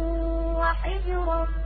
وَحِجْرًا مَّحْجُورًا